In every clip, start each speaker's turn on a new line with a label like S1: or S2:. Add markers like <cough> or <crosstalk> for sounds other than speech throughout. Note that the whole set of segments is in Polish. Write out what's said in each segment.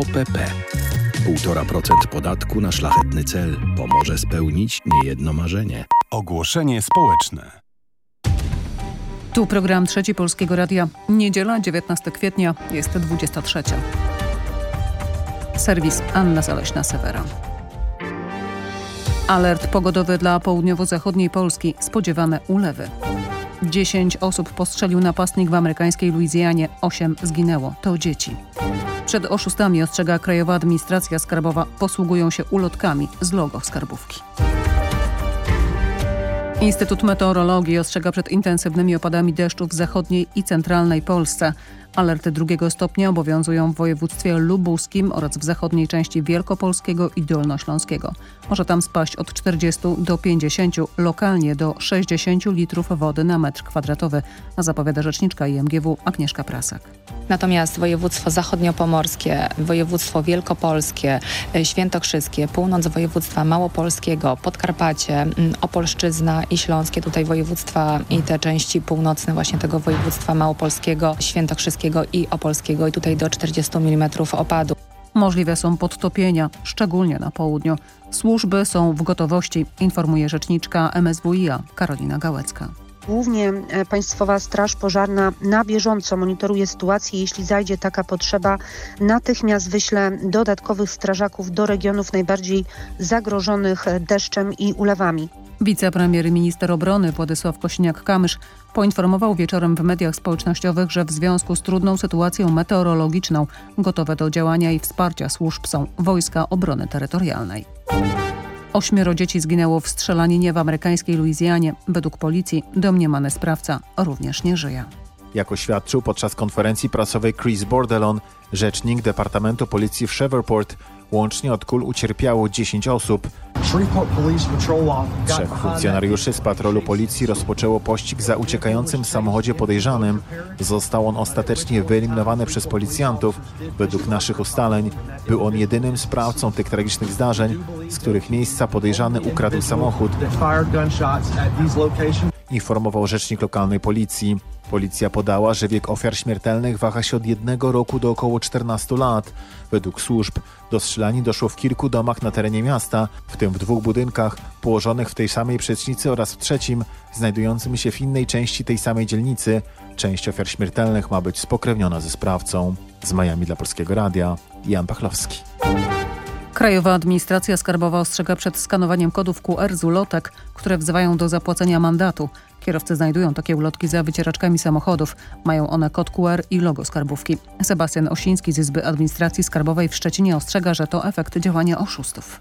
S1: OPP. 1,5% podatku na szlachetny cel pomoże spełnić niejedno marzenie.
S2: Ogłoszenie społeczne.
S3: Tu program Trzeci Polskiego Radia. Niedziela, 19 kwietnia, jest 23. Serwis Anna Zaleśna-Sewera. Alert pogodowy dla południowo-zachodniej Polski. Spodziewane ulewy. 10 osób postrzelił napastnik w amerykańskiej Luizjanie. 8 zginęło. To dzieci. Przed oszustami ostrzega Krajowa Administracja Skarbowa. Posługują się ulotkami z logo skarbówki. Instytut Meteorologii ostrzega przed intensywnymi opadami deszczu w zachodniej i centralnej Polsce. Alerty drugiego stopnia obowiązują w województwie lubuskim oraz w zachodniej części Wielkopolskiego i Dolnośląskiego. Może tam spaść od 40 do 50, lokalnie do 60 litrów wody na metr kwadratowy, a zapowiada rzeczniczka IMGW Agnieszka Prasak.
S4: Natomiast województwo zachodniopomorskie, województwo wielkopolskie, y, świętokrzyskie, północ województwa małopolskiego, Podkarpacie, Opolszczyzna i Śląskie, tutaj województwa i te części północne właśnie tego województwa małopolskiego, świętokrzyskiego i opolskiego i tutaj do 40 mm opadu.
S3: Możliwe są podtopienia, szczególnie na południu. Służby są w gotowości, informuje rzeczniczka MSWiA Karolina Gałecka.
S5: Głównie e, Państwowa Straż Pożarna na bieżąco monitoruje sytuację. Jeśli zajdzie taka potrzeba, natychmiast wyśle dodatkowych strażaków do regionów najbardziej zagrożonych e, deszczem i ulewami.
S3: Wicepremier i minister obrony Władysław Kosiniak-Kamysz poinformował wieczorem w mediach społecznościowych, że w związku z trudną sytuacją meteorologiczną gotowe do działania i wsparcia służb są Wojska Obrony Terytorialnej. Ośmioro dzieci zginęło w strzelaninie w amerykańskiej Luizjanie. Według policji domniemany sprawca również nie żyje.
S6: Jak oświadczył podczas konferencji prasowej Chris Bordelon, rzecznik Departamentu Policji w Shreveport, łącznie od kul ucierpiało 10 osób. Trzech funkcjonariuszy z patrolu policji rozpoczęło pościg za uciekającym w samochodzie podejrzanym. Został on ostatecznie wyeliminowany przez policjantów. Według naszych ustaleń był on jedynym sprawcą tych tragicznych zdarzeń, z których miejsca podejrzany ukradł samochód. Informował rzecznik lokalnej policji. Policja podała, że wiek ofiar śmiertelnych waha się od jednego roku do około 14 lat. Według służb do strzelanin doszło w kilku domach na terenie miasta, w tym w dwóch budynkach położonych w tej samej przecznicy oraz w trzecim, znajdującym się w innej części tej samej dzielnicy. Część ofiar śmiertelnych ma być spokrewniona ze sprawcą. Z Miami dla Polskiego Radia, Jan Pachlowski.
S3: Krajowa Administracja Skarbowa ostrzega przed skanowaniem kodów QR z ulotek, które wzywają do zapłacenia mandatu. Kierowcy znajdują takie ulotki za wycieraczkami samochodów. Mają one kod QR i logo skarbówki. Sebastian Osiński z Izby Administracji Skarbowej w Szczecinie ostrzega, że to efekt działania oszustów.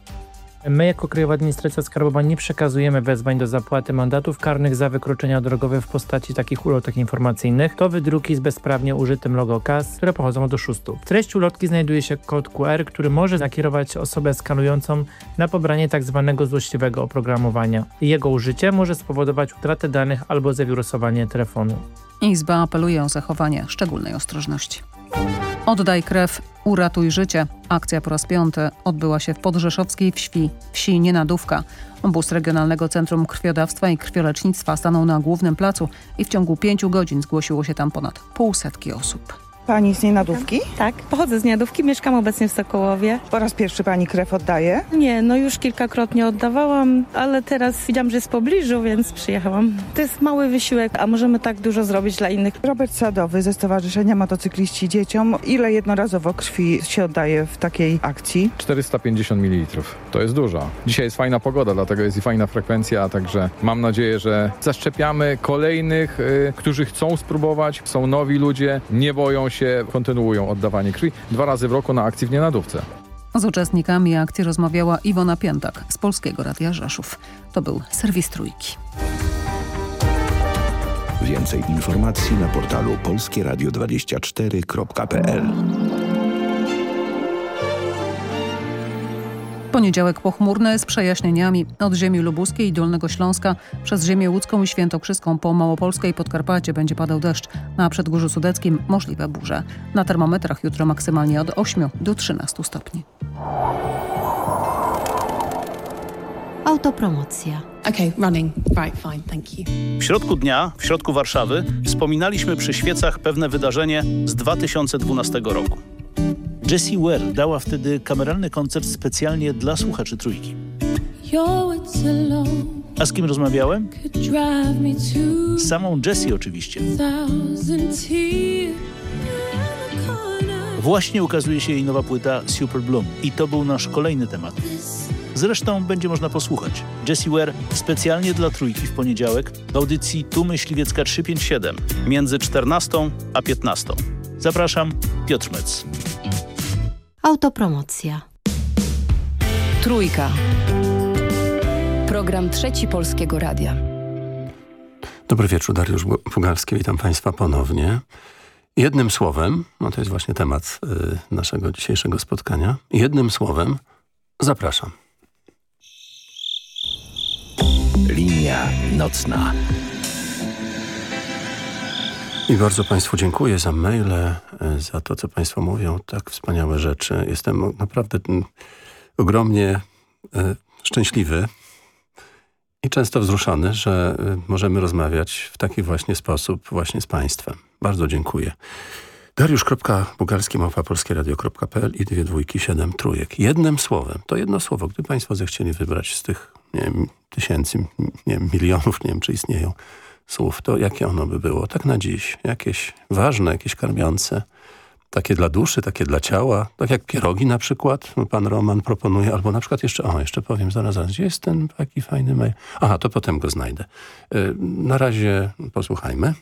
S7: My jako Krajowa Administracja Skarbowa nie przekazujemy wezwań do zapłaty mandatów karnych za wykroczenia drogowe w postaci takich ulotek informacyjnych. To wydruki z bezprawnie użytym logo KAS, które pochodzą od oszustów. W treści ulotki znajduje się kod QR, który może nakierować osobę skanującą na pobranie tzw. Tak złośliwego oprogramowania. Jego użycie może spowodować utratę danych albo zawirusowanie telefonu.
S3: Izba apeluje o zachowanie szczególnej ostrożności. Oddaj krew, uratuj życie. Akcja po raz piąty odbyła się w podrzeszowskiej wsi, wsi Nienadówka. Bus Regionalnego Centrum Krwiodawstwa i Krwiolecznictwa stanął na głównym placu i w ciągu pięciu godzin zgłosiło się tam ponad półsetki osób.
S8: Pani z Nienadówki?
S9: Tak, pochodzę z Nienadówki, mieszkam obecnie w Sokołowie.
S8: Po raz pierwszy pani krew oddaje?
S9: Nie, no już kilkakrotnie oddawałam, ale teraz widziałam, że jest w pobliżu, więc przyjechałam. To jest mały wysiłek, a możemy tak dużo zrobić dla innych.
S8: Robert Sadowy ze Stowarzyszenia Motocykliści Dzieciom. Ile jednorazowo krwi się oddaje w takiej akcji?
S10: 450 ml. To jest dużo. Dzisiaj jest fajna pogoda, dlatego jest i fajna frekwencja, także mam nadzieję, że zaszczepiamy kolejnych, y, którzy chcą spróbować. Są nowi ludzie, nie boją się się kontynuują oddawanie krwi dwa razy w roku na akcji w Nienadówce.
S3: Z uczestnikami akcji rozmawiała Iwona Piętak z Polskiego Radia Rzeszów. To był serwis Trójki.
S1: Więcej informacji na portalu polskieradio24.pl
S3: Poniedziałek pochmurny z przejaśnieniami od ziemi lubuskiej i Dolnego Śląska przez ziemię łódzką i świętokrzyską po Małopolskę i Podkarpacie będzie padał deszcz, na Przedgórzu Sudeckim możliwe burze. Na termometrach jutro maksymalnie od 8 do 13 stopni.
S11: Autopromocja.
S12: Okay, running. Right, fine, thank you.
S13: W środku dnia, w środku Warszawy, wspominaliśmy przy świecach pewne wydarzenie z 2012 roku.
S11: Jessie Ware dała wtedy kameralny koncert specjalnie dla słuchaczy Trójki. A z kim rozmawiałem? Z samą Jessie oczywiście. Właśnie ukazuje się jej nowa płyta Super Bloom i to był nasz kolejny temat. Zresztą będzie można posłuchać. Jessie Ware specjalnie dla Trójki w poniedziałek w audycji Tu Myśliwiecka 357 między 14 a 15. Zapraszam, Piotr Mec.
S13: Autopromocja.
S14: Trójka. Program Trzeci Polskiego Radia.
S15: Dobry wieczór, Dariusz Bugalski, witam Państwa ponownie. Jednym słowem, no to jest właśnie temat y, naszego dzisiejszego spotkania, jednym słowem zapraszam.
S1: Linia nocna.
S15: I bardzo Państwu dziękuję za maile, y, za to, co Państwo mówią, tak wspaniałe rzeczy. Jestem naprawdę mm, ogromnie y, szczęśliwy i często wzruszony, że y, możemy rozmawiać w taki właśnie sposób właśnie z Państwem. Bardzo dziękuję. Dariusz.bugalski małpa.polskieradio.pl i dwie dwójki, siedem trójek. Jednym słowem, to jedno słowo, gdy Państwo zechcieli wybrać z tych nie wiem, tysięcy, nie wiem, milionów, nie wiem czy istnieją słów, to jakie ono by było? Tak na dziś. Jakieś ważne, jakieś karmiące. Takie dla duszy, takie dla ciała. Tak jak pierogi na przykład. Pan Roman proponuje. Albo na przykład jeszcze, o jeszcze powiem zaraz, zaraz. Gdzie jest ten taki fajny mail? Aha, to potem go znajdę. Yy, na razie posłuchajmy.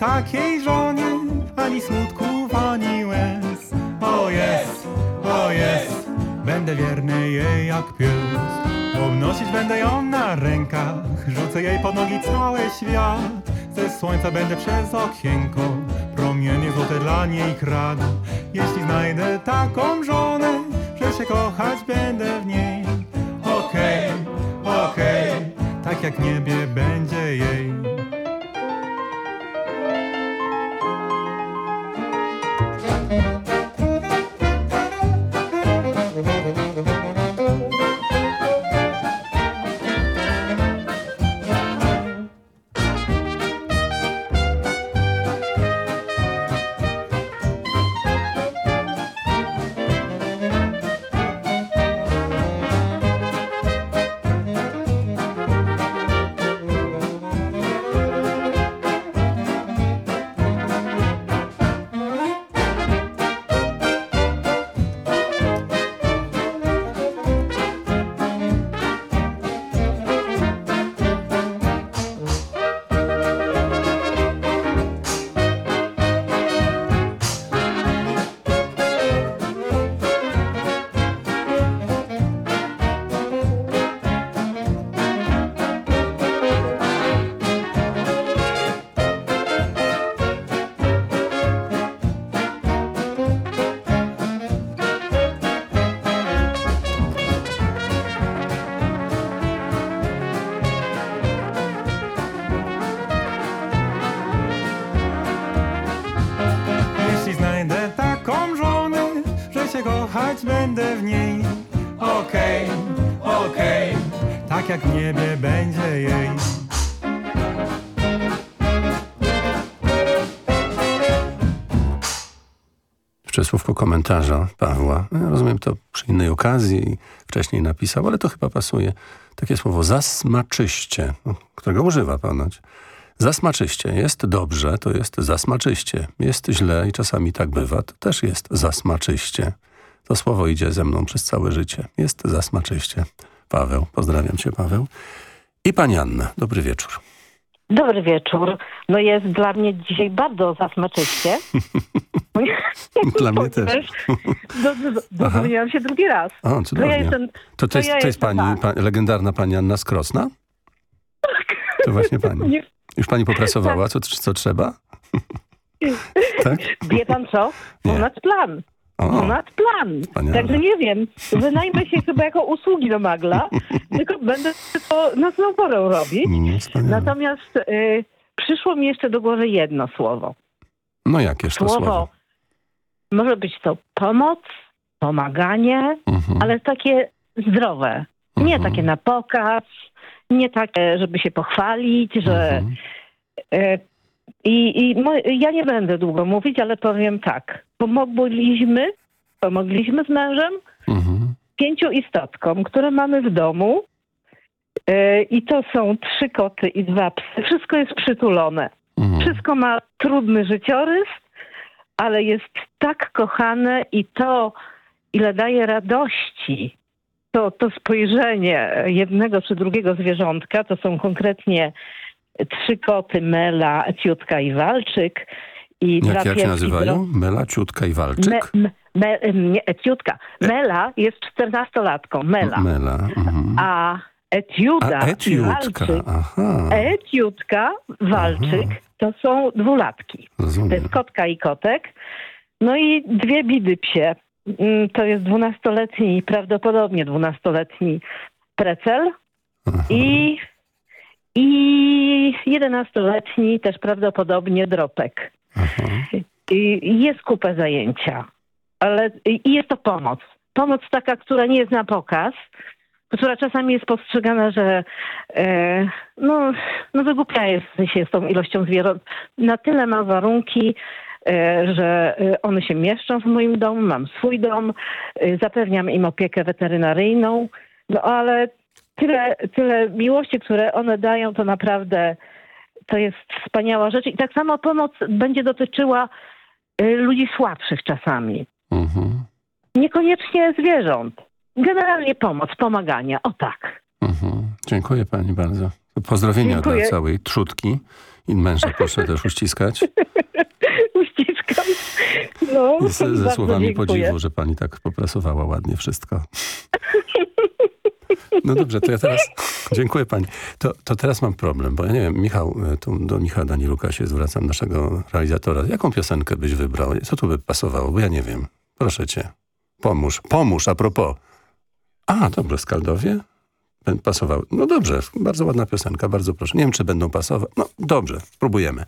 S16: Takiej żonie, ani smutków, ani łez. O jest, o jest, będę wierny jej jak pies. Obnosić będę ją na rękach, rzucę jej pod nogi cały świat. Ze słońca będę przez okienko, promienie złote dla niej kradł. Jeśli znajdę taką żonę, że się kochać będę
S15: Pawła. Ja rozumiem to przy innej okazji wcześniej napisał, ale to chyba pasuje. Takie słowo zasmaczyście, no, którego używa ponoć. Zasmaczyście. Jest dobrze, to jest zasmaczyście. Jest źle i czasami tak bywa, to też jest zasmaczyście. To słowo idzie ze mną przez całe życie. Jest zasmaczyście. Paweł, pozdrawiam cię Paweł. I pani Anna, dobry wieczór.
S13: Dobry wieczór. No jest dla mnie dzisiaj bardzo zasmaczyście. <laughs>
S15: Dla mnie też.
S13: Dodzwoniłam się drugi raz.
S15: O,
S13: To
S15: cudownie.
S13: ja jestem,
S15: To, to, jest,
S13: ja
S15: to jest pani,
S13: tak.
S15: pa, legendarna pani Anna Skrosna? To właśnie pani. Już pani poprasowała, co, co trzeba? <laughs> Tak?
S13: Wie pan co? Ponad plan. Ponad plan.
S15: Wspaniale.
S13: Także nie wiem. Wynajmę się chyba jako usługi do magla, <laughs> tylko będę to nocną porę robić.
S15: mm, wspaniale.
S13: Natomiast y, przyszło mi jeszcze do głowy jedno słowo.
S15: No jakież to
S13: Słowo,
S15: słowo?
S13: może być to pomoc, pomaganie,
S15: Mhm.
S13: ale takie zdrowe. Nie takie na pokaz, nie takie, żeby się pochwalić, że...
S15: Mhm.
S13: E, I, i ja nie będę długo mówić, ale powiem tak. Pomogliśmy, pomogliśmy z mężem
S15: Mhm.
S13: pięciu istotkom, które mamy w domu. E, I to są trzy koty i dwa psy. Wszystko jest przytulone.
S15: Mhm.
S13: Wszystko ma trudny życiorys, ale jest tak kochane i to, ile daje radości, to, to spojrzenie jednego czy drugiego zwierzątka, to są konkretnie trzy koty, Mela, Eciutka i Walczyk. I
S15: Jak, jak się nazywają? Mela, Ciutka i Walczyk?
S13: Me, me, nie, Eciutka. Mela jest czternastolatką, Mela.
S15: Mela. Mhm.
S13: A Etiuda
S15: A Etiutka,
S13: Walczyk,
S15: aha.
S13: Eciutka, Walczyk to są dwulatki. To
S15: Rozumiem.
S13: jest kotka i kotek. No i dwie bidy psie. Mm, To jest dwunastoletni, prawdopodobnie dwunastoletni precel i, i jedenastoletni też prawdopodobnie dropek. I jest kupę zajęcia, ale i jest to pomoc. Pomoc taka, która nie jest na pokaz, która czasami jest postrzegana, że e, no, no wygłupiaje się z tą ilością zwierząt. Na tyle ma warunki, e, że e, one się mieszczą w moim domu, mam swój dom, e, zapewniam im opiekę weterynaryjną, no ale tyle, tyle miłości, które one dają, to naprawdę to jest wspaniała rzecz. I tak samo pomoc będzie dotyczyła y, ludzi słabszych czasami.
S15: Mhm.
S13: Niekoniecznie zwierząt. Generalnie pomoc, pomagania. O tak.
S15: Mhm. Dziękuję pani bardzo. Pozdrowienia
S13: Dziękuję.
S15: dla całej trzutki. I męża proszę też uściskać. <laughs>
S13: Uściskam. No,
S15: I ze, słowami
S13: dziękuję.
S15: podziwu, że pani tak poprasowała ładnie wszystko. <laughs> No dobrze, to ja teraz... Dziękuję pani. To, to teraz mam problem, bo ja nie wiem, Michał, e, tu do Michała Daniluka się zwracam, naszego realizatora. Jaką piosenkę byś wybrał? Co tu by pasowało? Bo ja nie wiem. Proszę cię. Pomóż. Pomóż, a propos. A, dobrze, Skaldowie? Pasowały. No dobrze, bardzo ładna piosenka, bardzo proszę. Nie wiem, czy będą pasować. No dobrze, spróbujemy.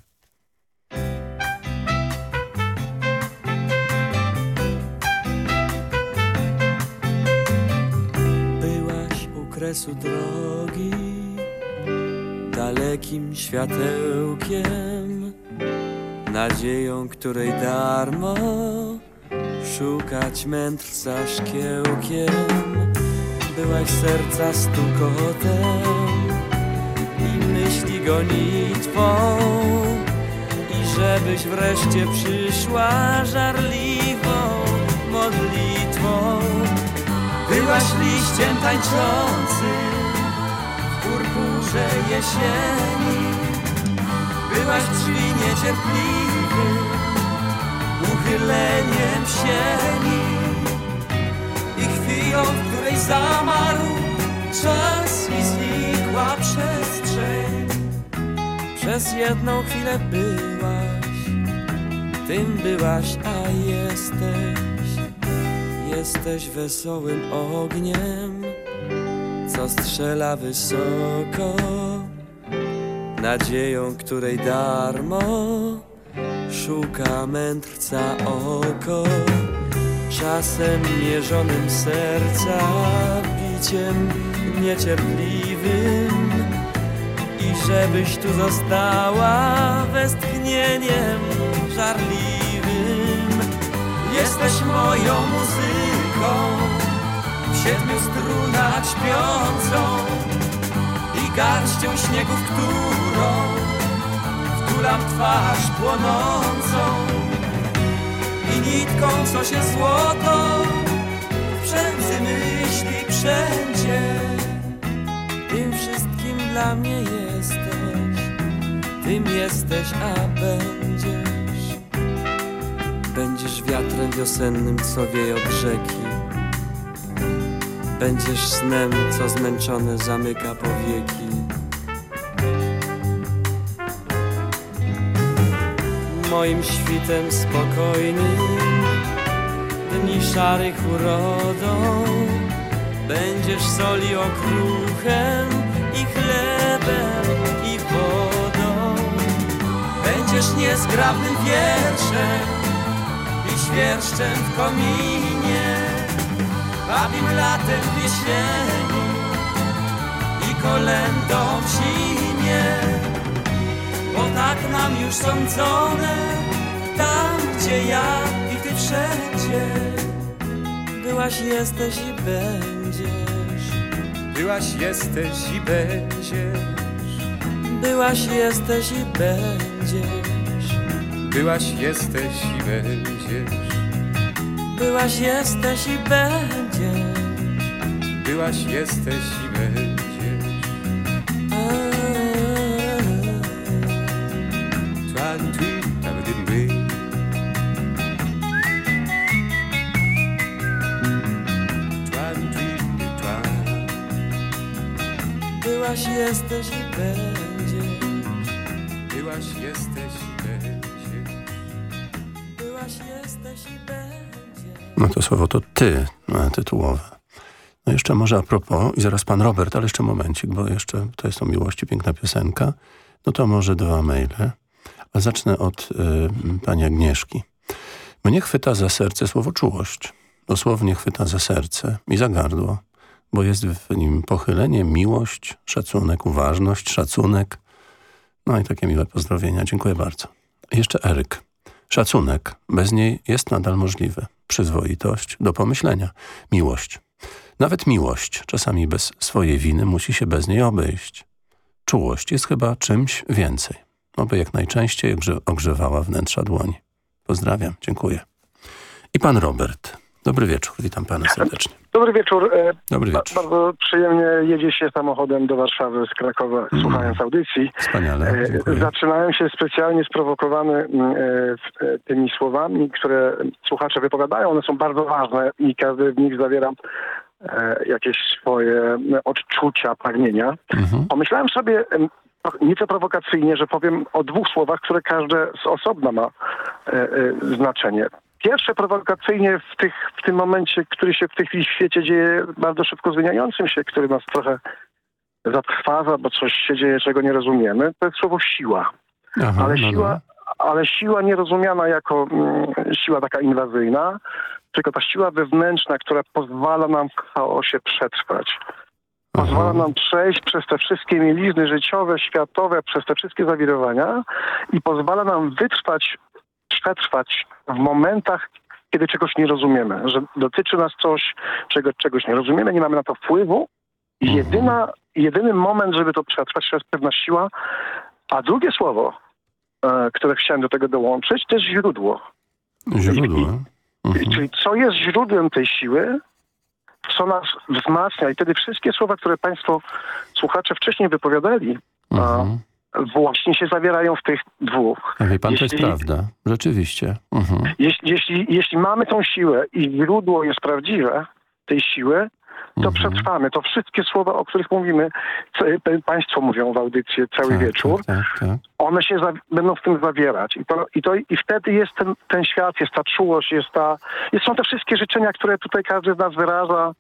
S14: Kresu drogi, dalekim światełkiem, nadzieją, której darmo szukać mędrca szkiełkiem. Byłaś serca stukotem i myśli gonitwą, i żebyś wreszcie przyszła żarliwą Byłaś liściem tańczącym w purpurze jesieni. Byłaś drzwi niecierpliwym uchyleniem sieni. I chwilą, w której zamarł czas i znikła przestrzeń. Przez jedną chwilę byłaś, tym byłaś, a jesteś. Jesteś wesołym ogniem, co strzela wysoko, nadzieją, której darmo szuka mędrca oko. Czasem mierzonym serca, biciem niecierpliwym i żebyś tu została westchnieniem żarliwym. Jesteś moją muzyką W siedmiu strunach śpiącą I garścią śniegu, w którą Wtulam twarz płonącą I nitką, co się złoto W przędzy myśli wszędzie. Tym wszystkim dla mnie jesteś Tym jesteś, a będziesz Będziesz wiatrem wiosennym, co wieje od rzeki. Będziesz snem, co zmęczone zamyka powieki. Moim świtem spokojnym Dni szarych urodą. Będziesz soli okruchem I chlebem, i wodą. Będziesz niezgrabnym wierszem świerszczem w kominie Babim latem w jesieni I kolendą w zimie Bo tak nam już sądzone Tam, gdzie ja i ty wszędzie. Byłaś, jesteś i będziesz.
S17: Byłaś, jesteś i będziesz.
S14: Byłaś, jesteś i będziesz.
S17: Byłaś, jesteś i będziesz
S14: Byłaś, jesteś i będziesz
S17: Byłaś, jesteś i będziesz Twa, tu, tam, dy, dy. Twa, tu, dy, twa.
S14: Byłaś, jesteś i będziesz
S17: Byłaś, jesteś i będziesz
S15: No to słowo to ty, no, tytułowe. No jeszcze może a propos, i zaraz pan Robert, ale jeszcze momencik, bo jeszcze to jest o miłości, piękna piosenka. No to może dwa maile. A zacznę od y, pani Agnieszki. Mnie chwyta za serce słowo czułość. Dosłownie chwyta za serce i za gardło, bo jest w nim pochylenie, miłość, szacunek, uważność, szacunek. No i takie miłe pozdrowienia. Dziękuję bardzo. Jeszcze Eryk. Szacunek. Bez niej jest nadal możliwy. Przyzwoitość do pomyślenia. Miłość. Nawet miłość, czasami bez swojej winy, musi się bez niej obejść. Czułość jest chyba czymś więcej. Oby jak najczęściej ogrze ogrzewała wnętrza dłoni. Pozdrawiam, dziękuję. I pan Robert. Dobry wieczór, witam pana serdecznie.
S18: Dobry wieczór. E,
S15: Dobry wieczór.
S18: Bardzo przyjemnie jedzie się samochodem do Warszawy z Krakowa, słuchając audycji.
S15: Wspaniale,
S18: E,
S15: dziękuję.
S18: Zaczynałem się specjalnie sprowokowany mm, e, tymi słowami, które słuchacze wypowiadają. One są bardzo ważne i każdy w nich zawiera jakieś swoje m, odczucia, pragnienia. Pomyślałem sobie nieco prowokacyjnie, że powiem o dwóch słowach, które każde z osobna ma znaczenie. Pierwsze prowokacyjnie w, tych, w tym momencie, który się w tej chwili w świecie dzieje, bardzo szybko zmieniającym się, który nas trochę zatrwaza, bo coś się dzieje, czego nie rozumiemy, to jest słowo siła.
S15: Aha,
S18: ale
S15: no,
S18: siła, ale siła nie rozumiana jako mm, siła taka inwazyjna, tylko ta siła wewnętrzna, która pozwala nam w chaosie przetrwać. Pozwala nam przejść przez te wszystkie mielizny życiowe, światowe, przez te wszystkie zawirowania i pozwala nam wytrwać, przetrwać w momentach, kiedy czegoś nie rozumiemy, że dotyczy nas coś, czego czegoś nie rozumiemy, nie mamy na to wpływu. I jedyna, jedyny moment, żeby to przetrwać, to jest pewna siła. A drugie słowo, e, które chciałem do tego dołączyć, to jest źródło.
S15: Źródło.
S18: Czyli co jest źródłem tej siły, co nas wzmacnia. I wtedy wszystkie słowa, które Państwo słuchacze wcześniej wypowiadali, a, właśnie się zawierają w tych dwóch.
S15: Wie pan, to jest
S18: Jeśli-
S15: prawda. Rzeczywiście. Mhm.
S18: Jeśli, jeśli, jeśli mamy tą siłę i źródło jest prawdziwe tej siły, to przetrwamy. To wszystkie słowa, o których mówimy, Państwo mówią w audycji cały wieczór,
S15: Tak, tak.
S18: one się będą w tym zawierać. I, to, i, to, I wtedy jest ten, ten świat, jest ta czułość, jest ta, jest, są te wszystkie życzenia, które tutaj każdy z nas wyraża.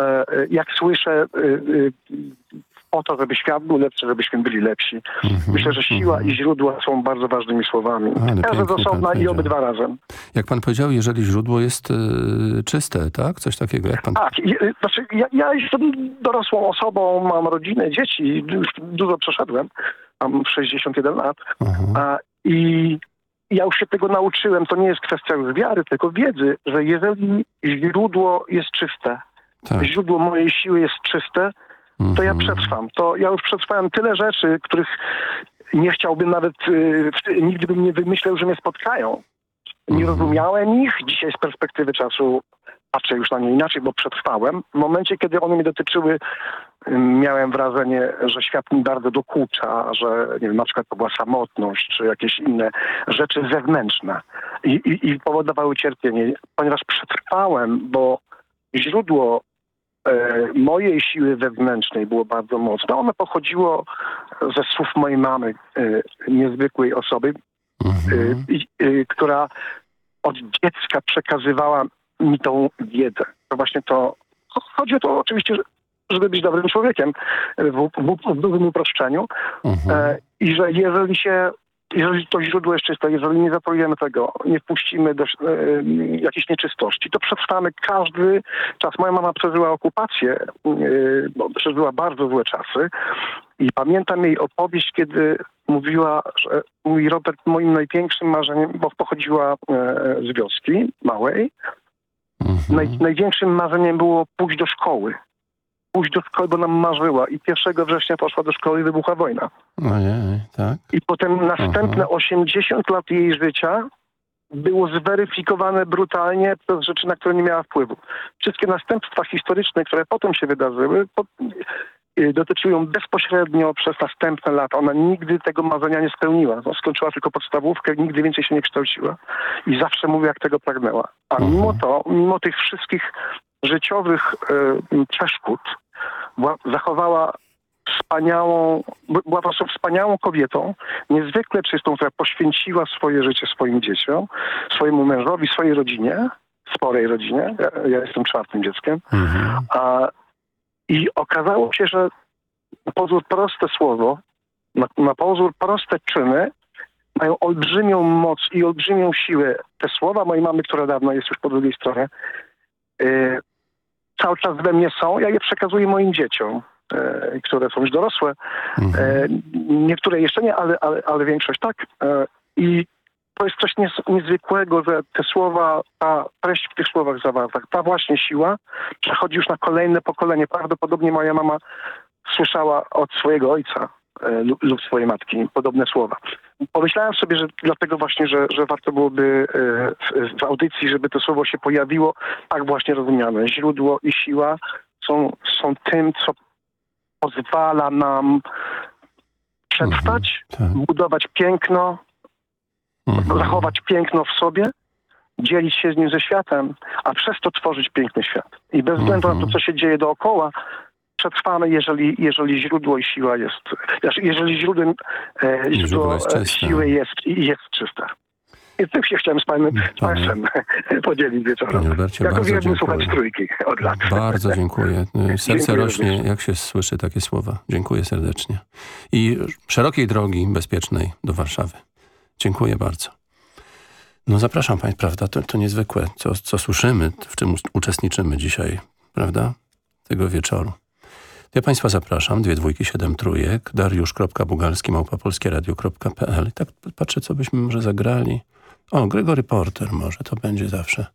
S18: E, e, jak słyszę, e, e, o to, żeby świat był lepszy, żebyśmy byli lepsi. Myślę, że siła i źródła są bardzo ważnymi słowami.
S15: Ale pan
S18: osobna i obydwa razem.
S15: Jak pan powiedział, jeżeli źródło jest y, czyste, tak? Coś takiego, jak pan...
S18: Tak, i- y, znaczy ja, ja jestem dorosłą osobą, mam rodzinę, dzieci, już dużo przeszedłem, mam 61 lat a, i ja już się tego nauczyłem, to nie jest kwestia wiary, tylko wiedzy, że jeżeli źródło jest czyste,
S15: Tak.
S18: źródło mojej siły jest czyste, to ja przetrwam. To ja już przetrwałem tyle rzeczy, których nie chciałbym nawet, y, nigdy bym nie wymyślał, że mnie spotkają. Nie rozumiałem ich. Dzisiaj z perspektywy czasu patrzę już na nie inaczej, bo przetrwałem. W momencie, kiedy one mnie dotyczyły, miałem wrażenie, że świat mi bardzo dokucza, że nie wiem, na przykład to była samotność, czy jakieś inne rzeczy zewnętrzne i, i, i powodowały cierpienie. Ponieważ przetrwałem, bo źródło mojej siły wewnętrznej było bardzo mocne. Ono pochodziło ze słów mojej mamy, e, niezwykłej osoby, e, i- e, która od dziecka przekazywała mi tą wiedzę. To właśnie to, chodzi o to oczywiście, że- żeby być dobrym człowiekiem w, w, w dużym uproszczeniu e, i że jeżeli się jeżeli to źródło jest czyste, jeżeli nie zaprojemy tego, nie wpuścimy do e, jakiejś nieczystości, to przetrwamy każdy czas. Moja mama przeżyła okupację, e, bo przeżyła bardzo złe czasy i pamiętam jej opowieść, kiedy mówiła, że mój Robert, moim największym marzeniem, bo pochodziła e, z wioski małej, naj, największym marzeniem było pójść do szkoły. Pójść do szkoły, bo nam marzyła i 1 września poszła do szkoły i wybuchła wojna.
S15: Ojej, tak?
S18: I potem następne 80 lat jej życia było zweryfikowane brutalnie przez rzeczy, na które nie miała wpływu. Wszystkie następstwa historyczne, które potem się wydarzyły, po, y, dotyczyły ją bezpośrednio przez następne lata. Ona nigdy tego marzenia nie spełniła. No, skończyła tylko podstawówkę, nigdy więcej się nie kształciła. I zawsze mówi, jak tego pragnęła. A mimo to, mimo tych wszystkich życiowych y, przeszkód, była, zachowała wspaniałą, by- była po prostu wspaniałą kobietą, niezwykle czystą, która poświęciła swoje życie swoim dzieciom, swojemu mężowi, swojej rodzinie, sporej rodzinie. Ja, ja jestem czwartym dzieckiem. A, I okazało się, że na pozór proste słowo, na, na pozór proste czyny mają olbrzymią moc i olbrzymią siłę. Te słowa mojej mamy, która dawno jest już po drugiej stronie, y, cały czas we mnie są. Ja je przekazuję moim dzieciom, e, które są już dorosłe. E, niektóre jeszcze nie, ale, ale, ale większość tak. E, I to jest coś niezwykłego, że te słowa, ta treść w tych słowach zawarta, ta właśnie siła przechodzi już na kolejne pokolenie. Prawdopodobnie moja mama słyszała od swojego ojca lub, lub swojej matki podobne słowa. Pomyślałem sobie, że dlatego właśnie, że, że warto byłoby e, w, w audycji, żeby to słowo się pojawiło tak właśnie rozumiane. Źródło i siła są, są tym, co pozwala nam przetrwać, budować piękno, zachować piękno w sobie, dzielić się z nim ze światem, a przez to tworzyć piękny świat. I bez względu na to, co się dzieje dookoła, przetrwamy, jeżeli, jeżeli źródło i siła jest, znaczy, jeżeli źródłem, e,
S15: Źródło jest
S18: e, siły jest, jest czyste. I tym się chciałem z panem, z państwem <laughs> podzielić wieczorem.
S15: Panie Robercie,
S18: jako
S15: bardzo dziękuję.
S18: słuchacz trójki od lat.
S15: Bardzo dziękuję. <laughs> Serce
S18: Dziękuję
S15: rośnie,
S18: również.
S15: jak się słyszy takie słowa. Dziękuję serdecznie. I szerokiej drogi bezpiecznej do Warszawy. Dziękuję bardzo. No zapraszam Państwa, prawda? To, to niezwykłe, co, co słyszymy, w czym uczestniczymy dzisiaj, prawda? Tego wieczoru. Ja Państwa zapraszam, dwie dwójki, siedem trójek, dariusz.bugalski, małpopolskieradio.pl. I tak patrzę, co byśmy może zagrali. O, Gregory Porter może, to będzie zawsze,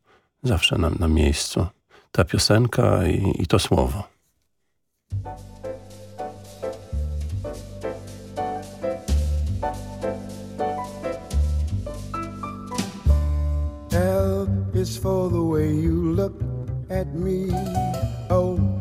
S15: zawsze na, na miejscu. Ta piosenka i, i to słowo.
S19: L is for the way you look at me. O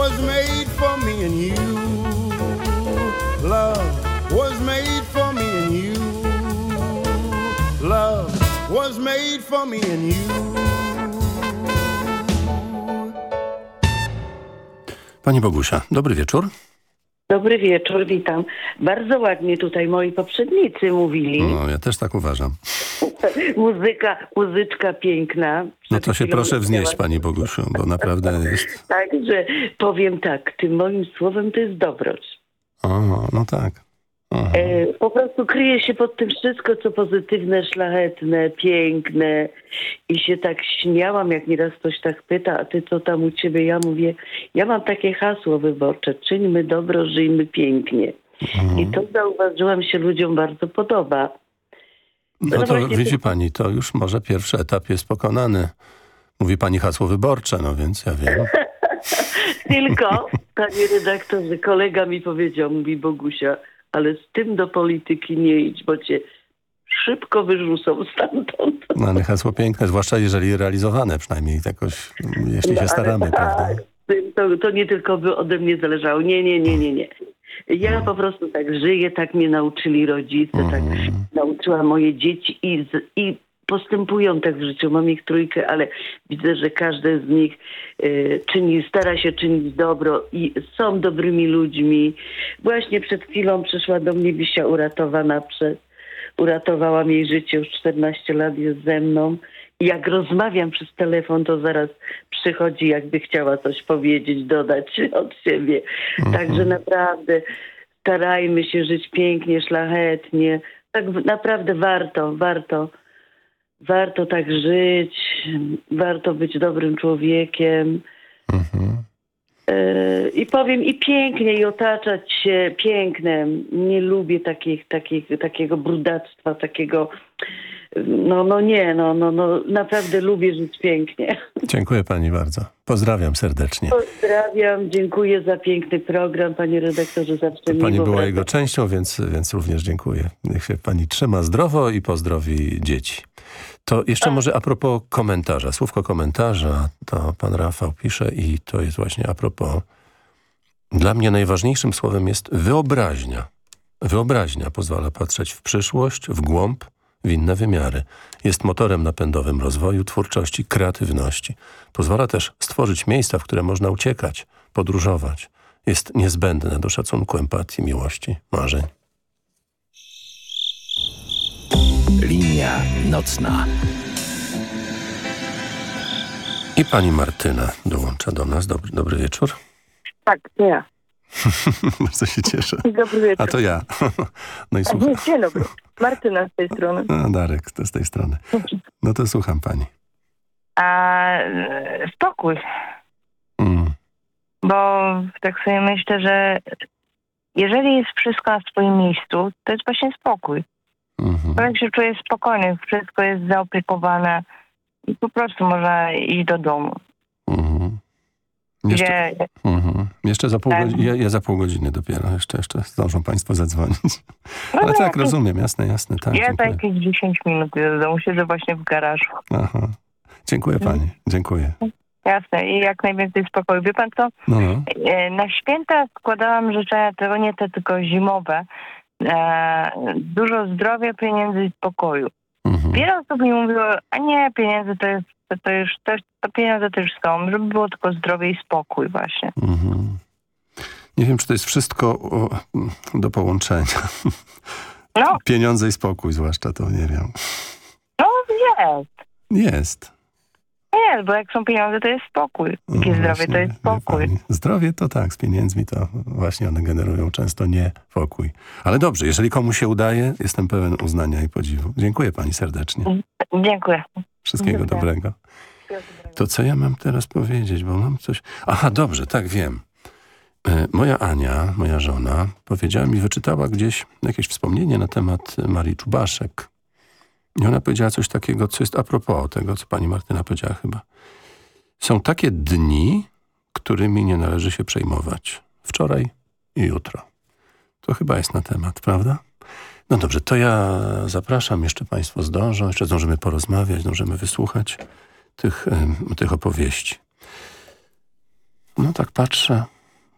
S19: Was made for me and you. Love was made for me and you. Love was made for me and you.
S15: Pani Bogusia, dobry wieczór.
S20: Dobry wieczór, witam. Bardzo ładnie tutaj moi poprzednicy mówili.
S15: No, ja też tak uważam. <laughs>
S20: Muzyka, muzyczka piękna.
S15: No to się proszę wznieść, Pani Bogusiu, bo naprawdę jest... <laughs>
S20: Także powiem tak, tym moim słowem to jest dobroć.
S15: O, no tak. Aha.
S20: E, po prostu kryje się pod tym wszystko, co pozytywne, szlachetne, piękne. I się tak śmiałam, jak nieraz ktoś tak pyta, a ty co tam u ciebie? Ja mówię, ja mam takie hasło wyborcze, czyńmy dobro, żyjmy pięknie. I to zauważyłam się ludziom bardzo podoba.
S15: No to
S20: właśnie
S15: widzi Pani, to już może pierwszy etap jest pokonany. Mówi Pani hasło wyborcze, no więc ja wiem. <laughs>
S20: Tylko, panie redaktorze, kolega mi powiedział, mówi Bogusia, ale z tym do polityki nie idź, bo cię szybko wyrzucą stamtąd.
S15: No, ale hasło piękne, zwłaszcza jeżeli realizowane, przynajmniej jakoś, jeśli
S20: No,
S15: się staramy,
S20: tak,
S15: prawda?
S20: To, to nie tylko by ode mnie zależało. Nie, nie, nie, nie, nie. Ja po prostu tak żyję, tak mnie nauczyli rodzice, tak nauczyła moje dzieci i, z, i postępują tak w życiu. Mam ich trójkę, ale widzę, że każdy z nich e, czyni, stara się czynić dobro i są dobrymi ludźmi. Właśnie przed chwilą przyszła do mnie Wisia uratowana przez, uratowałam jej życie, już 14 lat jest ze mną. I jak rozmawiam przez telefon, to zaraz przychodzi, jakby chciała coś powiedzieć, dodać <laughs> od siebie. Także naprawdę starajmy się żyć pięknie, szlachetnie. Tak naprawdę warto, warto. Warto tak żyć, warto być dobrym człowiekiem. E, I powiem i pięknie, i otaczać się pięknem. Nie lubię takich, takich, takiego brudactwa, takiego. No, no nie, no, no, no, naprawdę lubię żyć pięknie.
S15: Dziękuję Pani bardzo. Pozdrawiam serdecznie.
S20: Pozdrawiam, dziękuję za piękny program, panie redaktorze, zawsze
S15: Pani była jego częścią, więc, więc również dziękuję. Niech się Pani trzyma zdrowo i pozdrowi dzieci. To jeszcze może a propos komentarza. Słówko komentarza to pan Rafał pisze i to jest właśnie a propos. Dla mnie najważniejszym słowem jest wyobraźnia. Wyobraźnia pozwala patrzeć w przyszłość, w głąb, w inne wymiary. Jest motorem napędowym rozwoju, twórczości, kreatywności. Pozwala też stworzyć miejsca, w które można uciekać, podróżować. Jest niezbędne do szacunku, empatii, miłości, marzeń.
S1: Linia nocna.
S15: I pani Martyna dołącza do nas. Dobry, dobry wieczór.
S21: Tak, to ja. <laughs>
S15: Bardzo się cieszę.
S21: Dobry wieczór.
S15: A to ja. No i słucham.
S21: Dzień dobry. Martyna z tej strony.
S15: A, Darek, to z tej strony. No to słucham pani.
S21: A spokój,
S15: Mm.
S21: bo tak sobie myślę, że jeżeli jest wszystko na swoim miejscu, to jest właśnie spokój.
S15: Mhm.
S21: Człowiek się czuje spokojny, wszystko jest zaopiekowane i po prostu można iść do domu.
S15: Mhm. Jeszcze,
S21: Gdzie,
S15: mhm. jeszcze za pół
S21: Tak.
S15: godziny, ja, ja za pół godziny dopiero, jeszcze, jeszcze zdążą państwo zadzwonić.
S21: No
S15: Ale tak, rozumiem, jasne, jasne, tak.
S21: ja za
S15: dziękuję.
S21: jakieś 10 minut do domu siedzę właśnie w garażu.
S15: Aha. Dziękuję pani, dziękuję.
S21: Jasne, i jak najwięcej spokoju. Wie pan co?
S15: No, no.
S21: E, Na święta składałam życzenia, tego nie te tylko zimowe. E, dużo zdrowia, pieniędzy i spokoju.
S15: Mhm.
S21: Wiele osób mi mówiło, a nie, pieniądze to jest, to, to już, to, to pieniądze też są, żeby było tylko zdrowie i spokój właśnie.
S15: Mhm. Nie wiem, czy to jest wszystko o, do połączenia.
S21: No.
S15: Pieniądze i spokój zwłaszcza, to nie wiem.
S21: No jest.
S15: Jest.
S21: Nie, bo jak są pieniądze, to jest spokój. Jak jest zdrowie, to jest spokój.
S15: Zdrowie to tak, z pieniędzmi to właśnie one generują często niepokój. Ale dobrze, jeżeli komuś się udaje, jestem pełen uznania i podziwu. Dziękuję pani serdecznie.
S21: Dziękuję.
S15: Wszystkiego
S21: Dziękuję.
S15: dobrego. To co ja mam teraz powiedzieć, bo mam coś... Aha, dobrze, tak wiem. E, Moja Ania, moja żona, powiedziała mi, wyczytała gdzieś jakieś wspomnienie na temat Marii Czubaszek. I ona powiedziała coś takiego, co jest a propos tego, co pani Martyna powiedziała chyba. Są takie dni, którymi nie należy się przejmować. Wczoraj i jutro. To chyba jest na temat, prawda? No dobrze, to ja zapraszam, jeszcze państwo zdążą, jeszcze zdążymy porozmawiać, zdążymy wysłuchać tych, tych opowieści. No tak patrzę.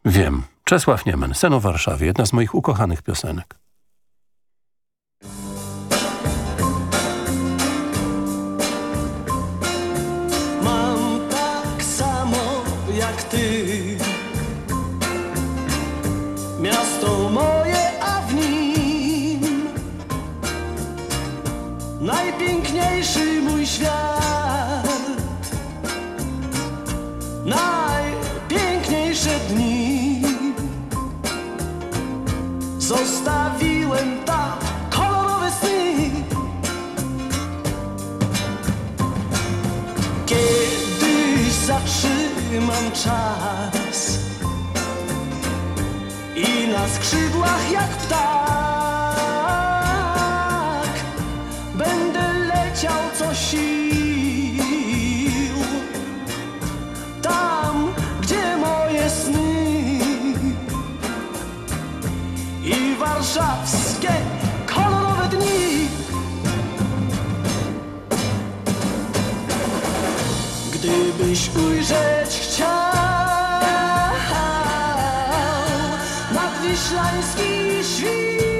S15: Wiem. Czesław Niemen, Sen o Warszawie, jedna z moich ukochanych piosenek.
S22: Zostawiłem tam kolorowe sny Kiedyś zatrzymam czas I na skrzydłach jak ptak Będę leciał co sił warszawskie kolorowe dni. Gdybyś ujrzeć chciał nadwiślański świt,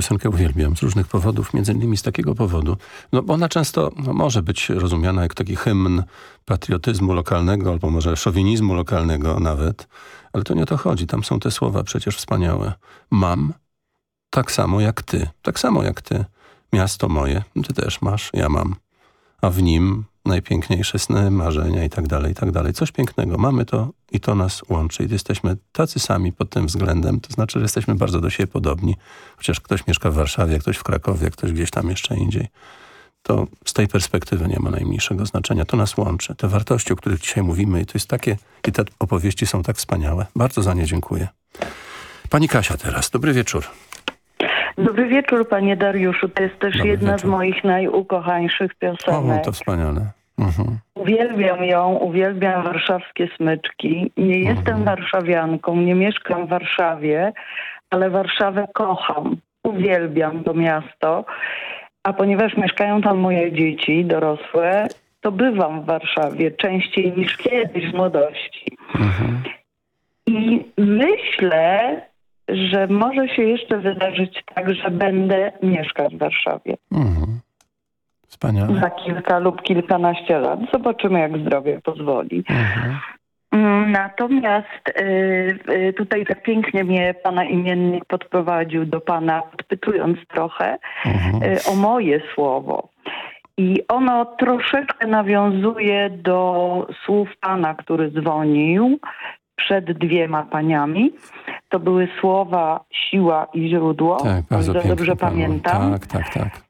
S15: piosenkę uwielbiam z różnych powodów, między innymi z takiego powodu, no bo ona często no, może być rozumiana jak taki hymn patriotyzmu lokalnego, albo może szowinizmu lokalnego nawet, ale to nie o to chodzi. Tam są te słowa przecież wspaniałe. Mam tak samo jak ty, tak samo jak ty. Miasto moje, ty też masz, ja mam. A w nim najpiękniejsze sny, marzenia i tak dalej, i tak dalej. Coś pięknego. Mamy to i to nas łączy. I jesteśmy tacy sami pod tym względem. To znaczy, że jesteśmy bardzo do siebie podobni. Chociaż ktoś mieszka w Warszawie, ktoś w Krakowie, ktoś gdzieś tam jeszcze indziej. To z tej perspektywy nie ma najmniejszego znaczenia. To nas łączy. Te wartości, o których dzisiaj mówimy i to jest takie, i te opowieści są tak wspaniałe. Bardzo za nie dziękuję. Pani Kasia teraz. Dobry wieczór.
S20: Dobry wieczór, panie Dariuszu. To jest też
S15: Dobry
S20: jedna
S15: wieczór.
S20: z moich najukochańszych
S15: O,
S20: piosenek.
S15: to wspaniale. Mhm.
S20: Uwielbiam ją, uwielbiam warszawskie smyczki. Nie
S15: Mhm.
S20: jestem warszawianką, nie mieszkam w Warszawie, ale Warszawę kocham. Uwielbiam to miasto. A ponieważ mieszkają tam moje dzieci dorosłe, to bywam w Warszawie częściej niż kiedyś w młodości. I myślę, że może się jeszcze wydarzyć tak, że będę mieszkać w Warszawie
S15: Mhm. Wspaniale.
S20: za kilka lub kilkanaście lat. Zobaczymy, jak zdrowie pozwoli. Mm, Natomiast y, y, tutaj tak pięknie mnie pana imiennik podprowadził do pana, podpytując trochę y, o moje słowo. I ono troszeczkę nawiązuje do słów pana, który dzwonił przed dwiema paniami. To były słowa siła i źródło,
S15: Tak, bardzo
S20: dobrze pamiętam.
S15: Tak, tak, tak.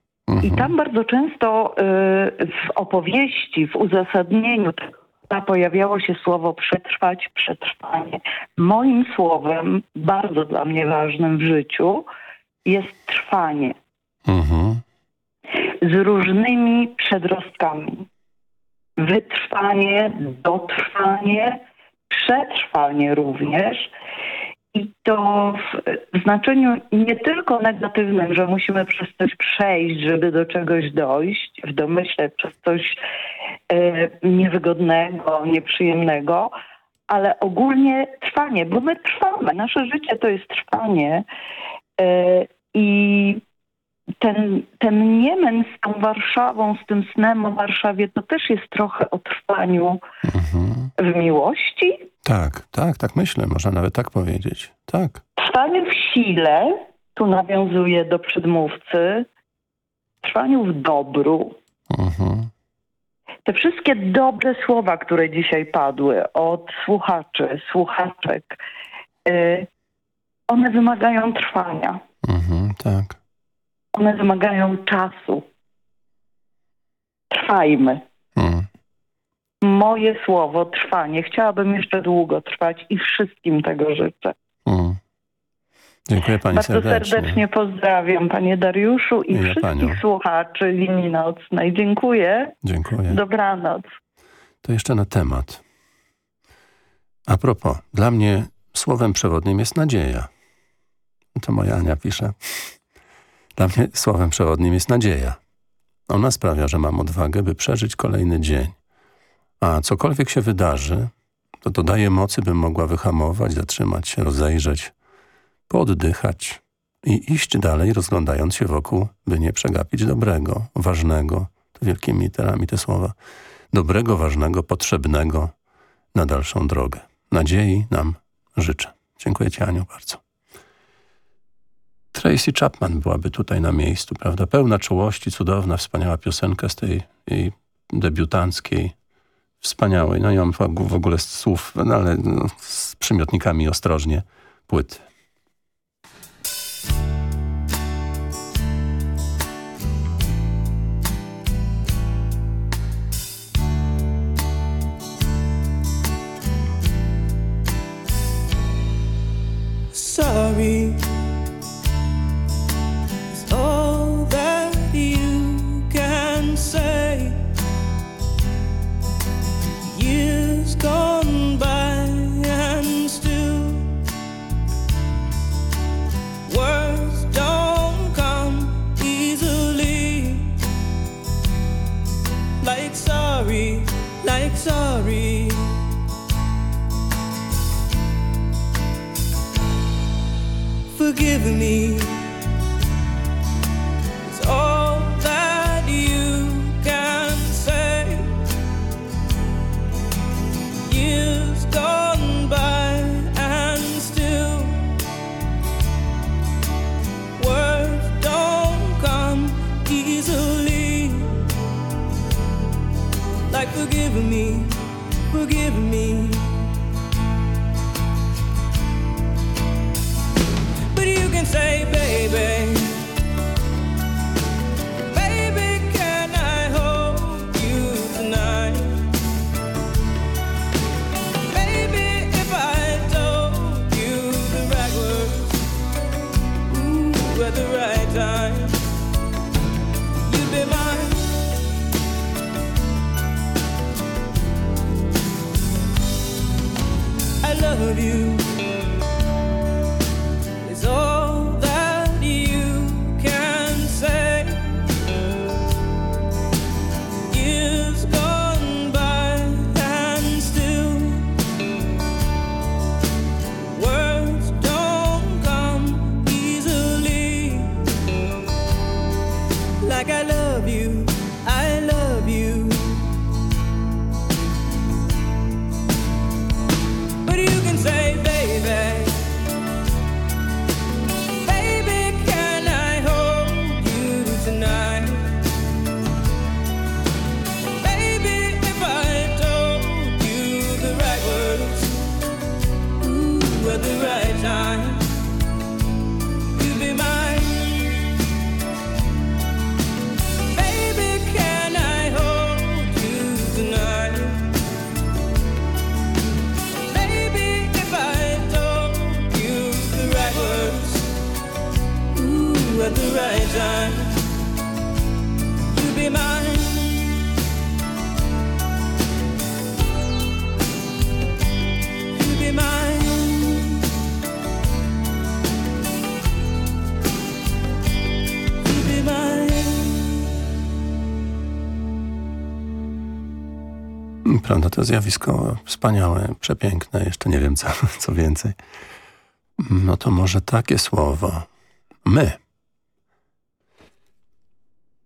S20: I tam bardzo często y, w opowieści, w uzasadnieniu pojawiało się słowo przetrwać, przetrwanie. Moim słowem, bardzo dla mnie ważnym w życiu, jest trwanie. Z różnymi przedrostkami. Wytrwanie, dotrwanie, przetrwanie również. I to w, znaczeniu nie tylko negatywnym, że musimy przez coś przejść, żeby do czegoś dojść, w domyśle przez coś e, niewygodnego, nieprzyjemnego, ale ogólnie trwanie, bo my trwamy. Nasze życie to jest trwanie. E, I ten, ten niemęc z tą Warszawą, z tym snem o Warszawie, to też jest trochę o trwaniu w miłości,
S15: Tak, tak, tak myślę. Można nawet tak powiedzieć. Tak.
S20: trwaniu w sile, tu nawiązuję do przedmówcy, trwaniu w dobru. Te wszystkie dobre słowa, które dzisiaj padły od słuchaczy, słuchaczek, y, one wymagają trwania.
S15: Mhm, tak.
S20: One wymagają czasu. Trwajmy. Moje słowo trwanie. Chciałabym jeszcze długo trwać i wszystkim tego życzę.
S15: Dziękuję pani
S20: Bardzo
S15: serdecznie.
S20: serdecznie pozdrawiam panie Dariuszu i
S15: Ja
S20: wszystkich
S15: panią.
S20: słuchaczy linii nocnej. Dziękuję.
S15: Dziękuję.
S20: Dobranoc.
S15: To jeszcze na temat. A propos, dla mnie słowem przewodnim jest nadzieja. To moja Ania pisze. Dla <laughs> mnie słowem przewodnim jest nadzieja. Ona sprawia, że mam odwagę, by przeżyć kolejny dzień. A cokolwiek się wydarzy, to to daje mocy, bym mogła wyhamować, zatrzymać się, rozejrzeć, pooddychać i iść dalej, rozglądając się wokół, by nie przegapić dobrego, ważnego, to wielkimi literami te słowa, dobrego, ważnego, potrzebnego na dalszą drogę. Nadziei nam życzę. Dziękuję Ci, Aniu, bardzo. Tracy Chapman byłaby tutaj na miejscu, prawda? Pełna czułości, cudowna, wspaniała piosenka z tej jej debiutanckiej, wspaniałej, no i mam w ogóle z słów, no ale no, z przymiotnikami ostrożnie, płyty.
S23: Sorry Forgive me. It's all that you can say. Years gone by and still words don't come easily. Like forgive me, forgive me.
S15: Prawda, to zjawisko wspaniałe, przepiękne, jeszcze nie wiem co, <laughs> co więcej. No to może takie słowo. My.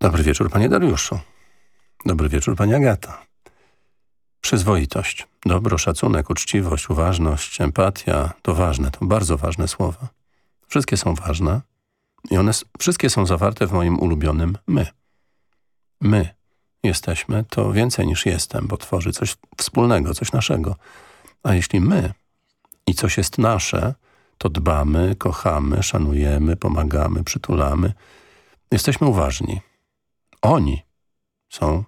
S15: Dobry wieczór, panie Dariuszu. Dobry wieczór, pani Agata. Przyzwoitość, dobro, szacunek, uczciwość, uważność, empatia to ważne, to bardzo ważne słowa. Wszystkie są ważne i one wszystkie są zawarte w moim ulubionym my. My jesteśmy to więcej niż jestem, bo tworzy coś wspólnego, coś naszego. A jeśli my i coś jest nasze, to dbamy, kochamy, szanujemy, pomagamy, przytulamy. Jesteśmy uważni. Oni są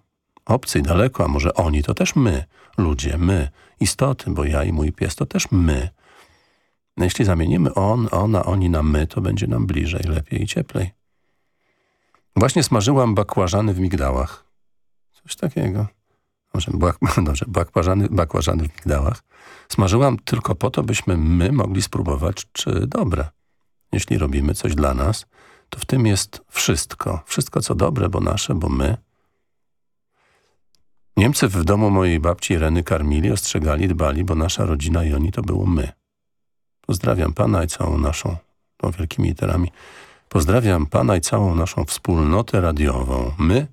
S15: obcy i daleko, a może oni to też my, ludzie, my, istoty, bo ja i mój pies to też my. Jeśli zamienimy on, ona, oni na my, to będzie nam bliżej, lepiej i cieplej. Właśnie smażyłam bakłażany w migdałach. Coś takiego. Może bak, <laughs> dobrze, bakłażany, bakłażany w migdałach. Smażyłam tylko po to, byśmy my mogli spróbować, czy dobre. Jeśli robimy coś dla nas, to w tym jest wszystko. Wszystko, co dobre, bo nasze, bo my. Niemcy w domu mojej babci Ireny karmili, ostrzegali, dbali, bo nasza rodzina i oni to było my. Pozdrawiam pana i całą naszą, to wielkimi literami, pozdrawiam pana i całą naszą wspólnotę radiową. My,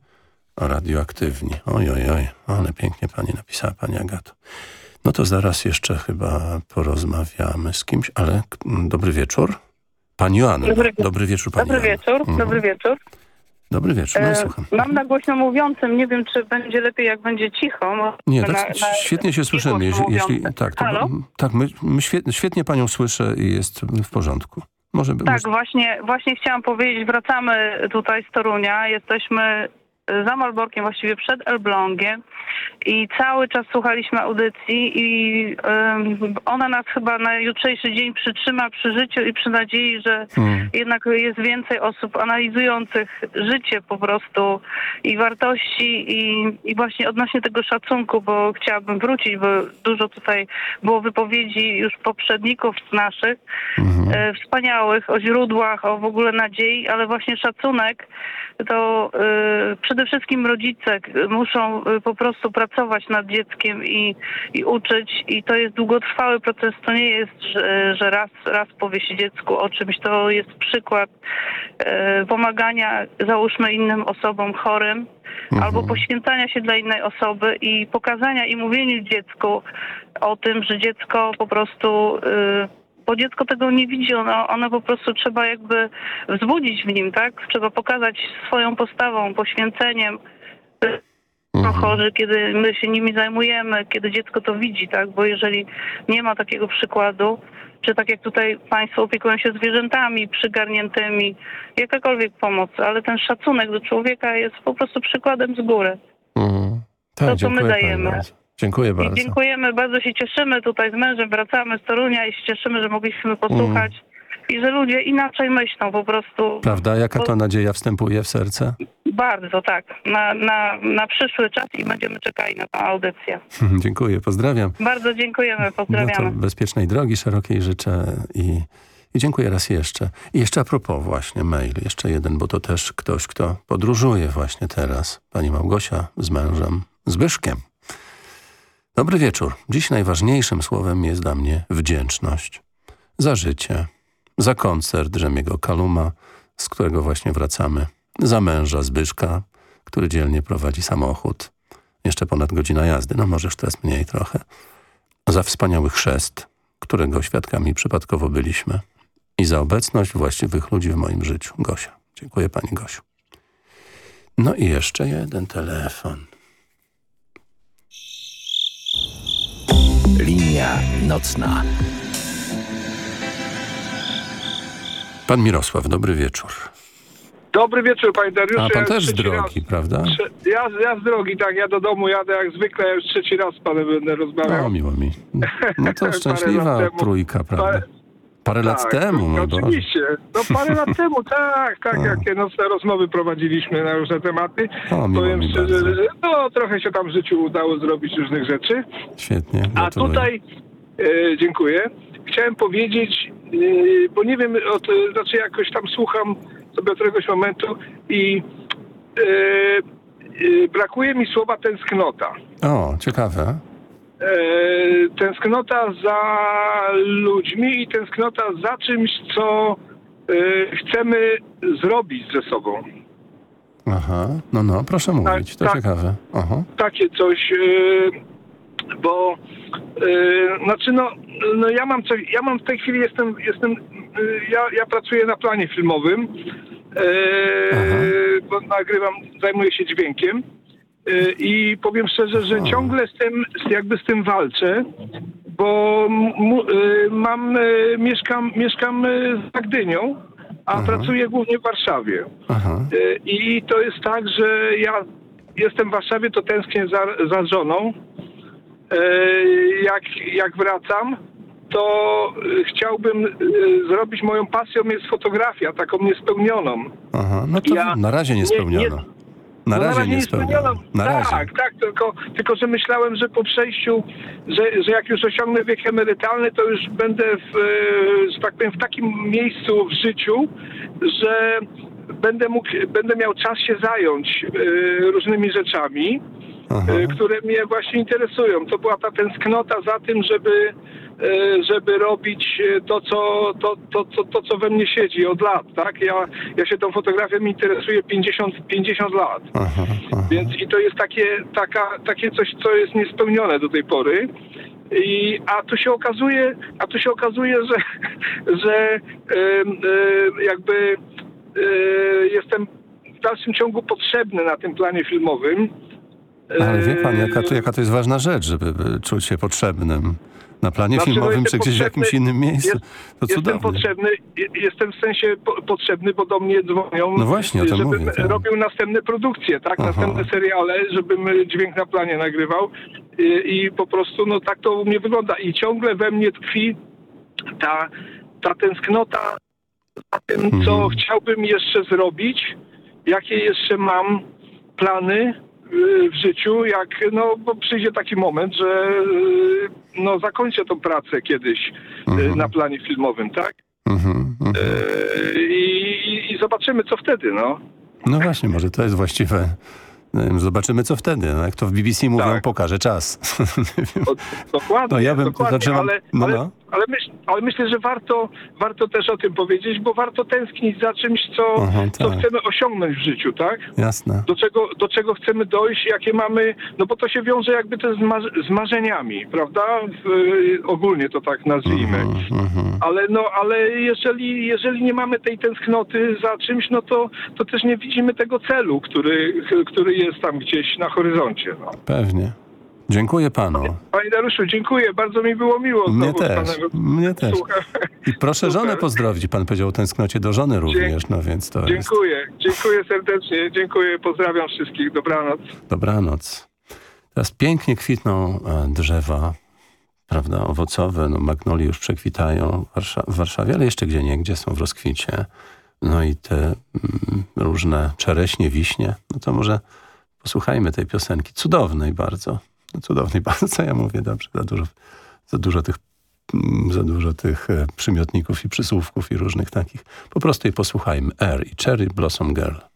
S15: radioaktywni. Oj, oj, oj, ale pięknie pani napisała, pani Agato. No to zaraz jeszcze chyba porozmawiamy z kimś, ale dobry wieczór. Pani Joanna.
S24: Dobry,
S15: dobry wieczór, pani
S24: Dobry
S15: Joanna.
S24: wieczór,
S15: Mhm.
S24: dobry wieczór.
S15: Dobry wieczór, no
S24: E,
S15: słucham.
S24: mam na głośno mówiącym, nie wiem czy będzie lepiej jak będzie cicho.
S15: Nie,
S24: na,
S15: tak
S24: na,
S15: świetnie się słyszymy. Jeśli, jeśli, tak, to,
S24: Halo?
S15: tak my, my świetnie, świetnie panią słyszę i jest w porządku. Może
S24: Tak,
S15: może-
S24: właśnie, właśnie chciałam powiedzieć, wracamy tutaj z Torunia, jesteśmy za Malborkiem, właściwie przed Elblągiem i cały czas słuchaliśmy audycji i em, ona nas chyba na jutrzejszy dzień przytrzyma przy życiu i przy nadziei, że
S25: Hmm.
S24: jednak jest więcej osób analizujących życie po prostu i wartości i, i właśnie odnośnie tego szacunku, bo chciałabym wrócić, bo dużo tutaj było wypowiedzi już poprzedników naszych, e, wspaniałych, o źródłach, o w ogóle nadziei, ale właśnie szacunek to e, przede wszystkim rodzice muszą e, po prostu pracować nad dzieckiem i, i uczyć i to jest długotrwały proces. To nie jest, że, że raz, raz powie się dziecku o czymś. To jest przykład e, pomagania załóżmy innym osobom chorym albo poświęcania się dla innej osoby i pokazania i mówieniu dziecku o tym, że dziecko po prostu y, bo dziecko tego nie widzi, ono, ono po prostu trzeba jakby wzbudzić w nim, tak? Trzeba pokazać swoją postawą, poświęceniem. Są chorzy, kiedy my się nimi zajmujemy, kiedy dziecko to widzi, tak? Bo jeżeli nie ma takiego przykładu, czy tak jak tutaj Państwo opiekują się zwierzętami przygarniętymi, jakakolwiek pomoc, ale ten szacunek do człowieka jest po prostu przykładem z góry.
S15: tak,
S24: to, co my dajemy.
S15: bardzo. Dziękuję
S24: I
S15: bardzo.
S24: dziękujemy, bardzo się cieszymy tutaj z mężem, wracamy z Torunia i się cieszymy, że mogliśmy posłuchać i że ludzie inaczej myślą po prostu.
S15: Prawda? Jaka to nadzieja wstępuje w serce?
S24: Bardzo, tak. Na, na, na przyszły czas i będziemy czekali na tę audycję. <laughs>
S15: Dziękuję, pozdrawiam.
S24: Bardzo dziękujemy,
S15: No to
S24: pozdrawiamy.
S15: bezpiecznej drogi, szerokiej życzę i, i dziękuję raz jeszcze. I jeszcze a propos właśnie mail, jeszcze jeden, bo to też ktoś, kto podróżuje właśnie teraz. Pani Małgosia z mężem Zbyszkiem. Dobry wieczór. Dziś najważniejszym słowem jest dla mnie wdzięczność. Za życie, za koncert Rzemiego Kaluma, z którego właśnie wracamy. Za męża Zbyszka, który dzielnie prowadzi samochód. Jeszcze ponad godzina jazdy, no może już teraz mniej trochę za wspaniały chrzest, którego świadkami przypadkowo byliśmy i za obecność właściwych ludzi w moim życiu. Gosia. Dziękuję pani Gosiu. No i jeszcze jeden telefon.
S1: Linia nocna.
S15: Pan Mirosław, dobry wieczór.
S25: Dobry wieczór, panie Dariuszu.
S15: A pan
S25: Ja
S15: też z drogi,
S25: raz-
S15: prawda?
S25: trze- Ja, ja z drogi, tak. Ja do domu jadę jak zwykle. Ja już trzeci raz z panem będę rozmawiał.
S15: No, miło mi. No to <laughs> szczęśliwa trójka, prawda?
S25: Parę,
S15: Parę lat
S25: Tak,
S15: temu, mój Boże.
S25: Oczywiście. No parę lat <laughs> temu, tak, tak,
S15: O.
S25: jakie nocne rozmowy prowadziliśmy na różne tematy.
S15: O,
S25: Powiem szczerze,
S15: bardzo.
S25: że no, trochę się tam w życiu udało zrobić różnych rzeczy.
S15: Świetnie,
S25: A tutaj, e, dziękuję, chciałem powiedzieć, e, bo nie wiem, od, znaczy jakoś tam słucham sobie od któregoś momentu i e, e, brakuje mi słowa tęsknota.
S15: O, ciekawe.
S25: E, tęsknota za ludźmi i tęsknota za czymś, co e, chcemy zrobić ze sobą.
S15: Aha, no, no, proszę mówić, to
S25: tak.
S15: ciekawe. Aha.
S25: Takie coś, e, bo znaczy no, no ja mam coś, ja mam w tej chwili jestem, jestem ja, ja pracuję na planie filmowym, bo nagrywam, zajmuję się dźwiękiem. E, I powiem szczerze, że ciągle z tym, jakby z tym walczę, bo e, mam, e, mieszkam, mieszkam za Gdynią, a pracuję głównie w Warszawie.
S15: Aha.
S25: I to jest tak, że ja jestem w Warszawie, to tęsknię za, za żoną. Jak, jak wracam, to chciałbym zrobić moją pasją jest fotografia, taką niespełnioną.
S15: Aha, no to
S25: Ja
S15: na razie nie
S25: nie-
S15: spełniono. Na
S25: No,
S15: razie nie spełniono. Na razie.
S25: Tak, tak, tylko, tylko że myślałem, że po przejściu, że, że jak już osiągnę wiek emerytalny, to już będę w, e, że tak powiem, w takim miejscu w życiu, że będę mógł, będę miał czas się zająć e, różnymi rzeczami, e, które mnie właśnie interesują. To była ta tęsknota za tym, żeby żeby robić e, to co, to, to, to, to, co we mnie siedzi od lat, tak? Ja, ja się tą fotografią interesuję 50, 50 lat. Więc i to jest takie, taka, takie coś, co jest niespełnione do tej pory. I, a tu się okazuje, a tu się okazuje, że, <laughs> że em, jakby e, jestem w dalszym ciągu potrzebny na tym planie filmowym.
S15: Ale wie pan, jaka to, jaka to jest ważna rzecz, żeby by czuć się potrzebnym na planie
S25: Znaczy, no,
S15: filmowym
S25: jestem
S15: czy gdzieś w jakimś innym miejscu. To
S25: Jestem
S15: cudownie.
S25: potrzebny, je- jestem w sensie po, potrzebny, bo do mnie dzwonią,
S15: No właśnie, o tym
S25: żebym
S15: mówię, tak.
S25: robił następne produkcje, tak,
S15: Aha.
S25: następne seriale, żebym dźwięk na planie nagrywał I, i po prostu no tak to u mnie wygląda i ciągle we mnie tkwi ta, ta tęsknota za tym, co
S15: Mhm.
S25: chciałbym jeszcze zrobić, jakie jeszcze mam plany w życiu, jak no bo przyjdzie taki moment, że y, no zakończę tą pracę kiedyś y, na planie filmowym, tak?
S15: Mhm, mhm.
S25: Y, I, I zobaczymy co wtedy, no.
S15: No właśnie, może to jest właściwe. Nie, Zobaczymy, co wtedy. No, jak to w BBC mówią,
S25: Tak.
S15: pokaże czas.
S25: Dokładnie,
S15: No ja bym-
S25: dokładnie,
S15: znaczy
S25: ale,
S15: no,
S25: ale,
S15: no.
S25: Ale, myśl, ale myślę, że warto, warto też o tym powiedzieć, bo warto tęsknić za czymś, co,
S15: Aha,
S25: co
S15: tak.
S25: chcemy osiągnąć w życiu, tak?
S15: Jasne.
S25: do czego, do czego chcemy dojść, jakie mamy, no bo to się wiąże jakby też z, marz, z marzeniami, prawda? W, ogólnie to tak nazwijmy.
S15: Mhm,
S25: Ale no, ale jeżeli, jeżeli nie mamy tej tęsknoty za czymś, no to, to też nie widzimy tego celu, który, który jest tam gdzieś na horyzoncie. No.
S15: Pewnie. Dziękuję panu.
S25: Panie Dariuszu, dziękuję, bardzo mi było miło
S15: Mnie też. Mnie też.
S25: słuchać.
S15: I proszę żonę pozdrowić. Pan powiedział o tęsknocie do żony również, no więc to jest
S25: Dziękuję, dziękuję serdecznie, dziękuję, pozdrawiam wszystkich, dobranoc.
S15: dobranoc. Teraz pięknie kwitną e, drzewa, prawda, owocowe, no magnolie już przekwitają w, Warsza- w Warszawie, ale jeszcze gdzie niegdzie są w rozkwicie. No i te mm, różne czereśnie, wiśnie, no to może posłuchajmy tej piosenki. Cudownej bardzo. Cudownej <laughs> bardzo, ja mówię, dobrze, za dużo, za dużo tych mm, za dużo tych e, przymiotników i przysłówków i różnych takich. Po prostu jej posłuchajmy. Air i Cherry Blossom Girl.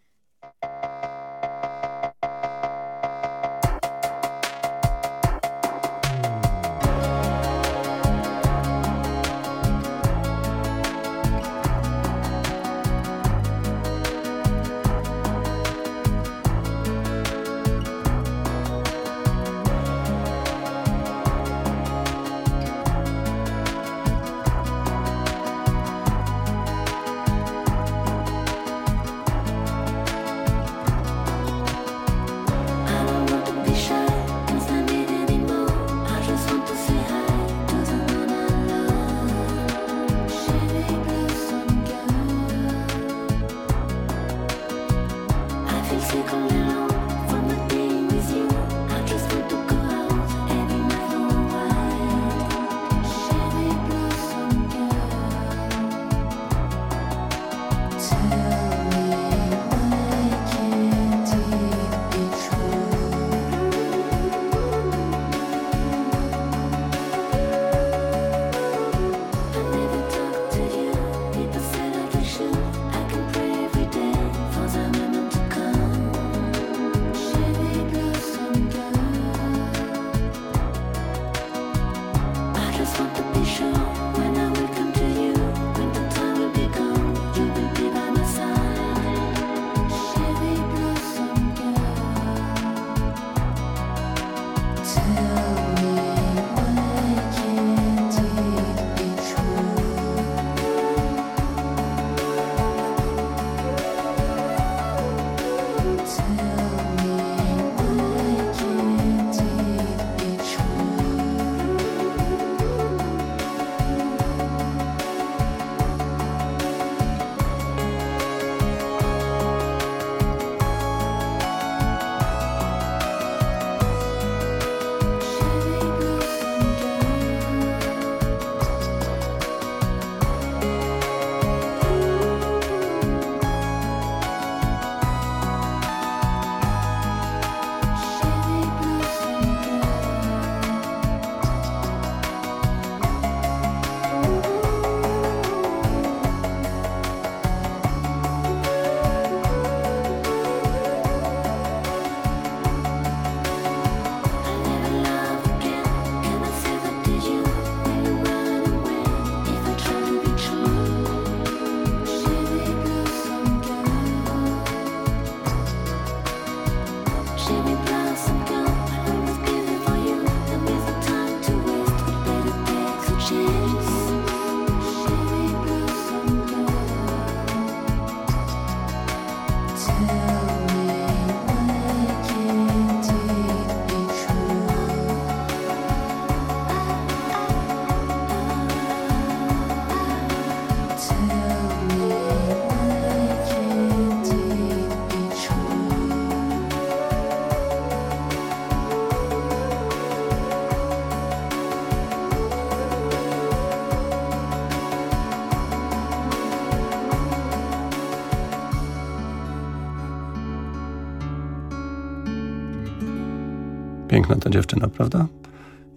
S15: Piękna ta dziewczyna, prawda?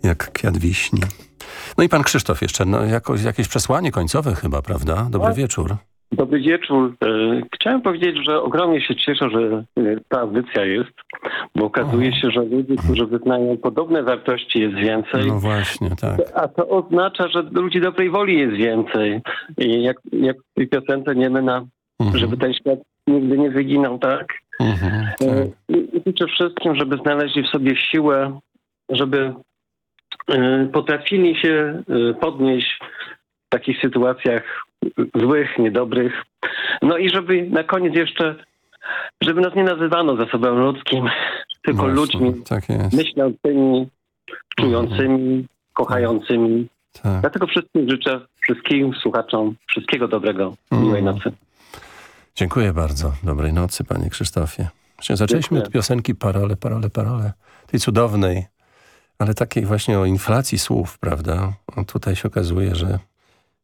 S15: Jak kwiat wiśni. No i pan Krzysztof jeszcze, no jakoś, jakieś przesłanie końcowe chyba, prawda? Dobry
S26: Tak.
S15: wieczór.
S26: Dobry wieczór. E, Chciałem powiedzieć, że ogromnie się cieszę, że e, ta audycja jest, bo okazuje się, że ludzi, którzy wyznają podobne wartości jest więcej.
S15: No właśnie, tak.
S26: A to oznacza, że ludzi dobrej woli jest więcej. I jak, jak w tej piosence niemy na, żeby ten świat nigdy nie wyginął, tak?
S15: Mhm,
S26: E, I i życzę wszystkim, żeby znaleźli w sobie siłę, żeby e, potrafili się e, podnieść w takich sytuacjach złych, niedobrych. No i żeby na koniec jeszcze, żeby nas nie nazywano zasobem ludzkim, tylko
S15: Właśnie,
S26: ludźmi
S15: Tak
S26: myślącymi, czującymi, kochającymi.
S15: Tak.
S26: Dlatego wszystkim życzę wszystkim słuchaczom wszystkiego dobrego. Miłej nocy.
S15: Dziękuję bardzo. Dobrej nocy, panie Krzysztofie. Właśnie zaczęliśmy
S26: Dziękuję.
S15: od piosenki Parole, Parole, Parole. Tej cudownej, ale takiej właśnie o inflacji słów, prawda? Tutaj się okazuje, że,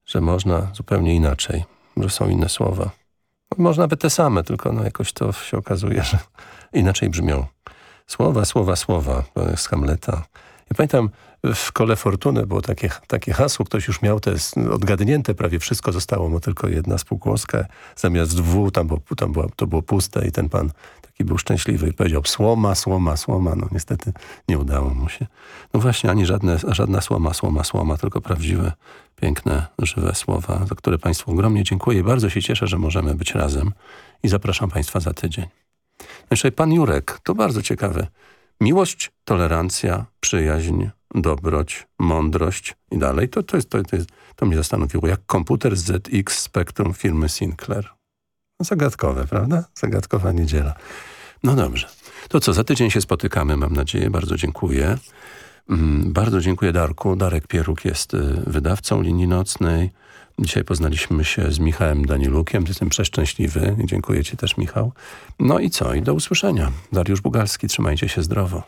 S15: że można zupełnie inaczej, że są inne słowa. Można nawet te same, tylko no jakoś to się okazuje, że inaczej brzmią. Słowa, słowa, słowa z Hamleta. Ja pamiętam w Kole Fortuny było takie, takie hasło, ktoś już miał te odgadnięte, prawie wszystko zostało mu tylko jedna spółgłoska. Zamiast W tam, było, tam było, to było puste i ten pan taki był szczęśliwy i powiedział słoma, słoma, słoma. No niestety nie udało mu się. No właśnie, ani żadne, żadna słoma, słoma, słoma, tylko prawdziwe, piękne, żywe słowa, za które Państwu ogromnie dziękuję bardzo się cieszę, że możemy być razem i zapraszam Państwa za tydzień. No jeszcze pan Jurek, to bardzo ciekawe. Miłość, tolerancja, przyjaźń, dobroć, mądrość i dalej. To, to, jest, to, to, jest, to mnie zastanowiło. Jak komputer ZX Spectrum firmy Sinclair. Zagadkowe, prawda? Zagadkowa niedziela. No dobrze. To co, za tydzień się spotykamy, mam nadzieję. Bardzo dziękuję. Mm, Bardzo dziękuję Darku. Darek Pieruk jest y, wydawcą linii nocnej. Dzisiaj poznaliśmy się z Michałem Danilukiem. Jestem przeszczęśliwy. Dziękuję Ci też, Michał. No i co? I do usłyszenia. Dariusz Bugalski, trzymajcie się zdrowo.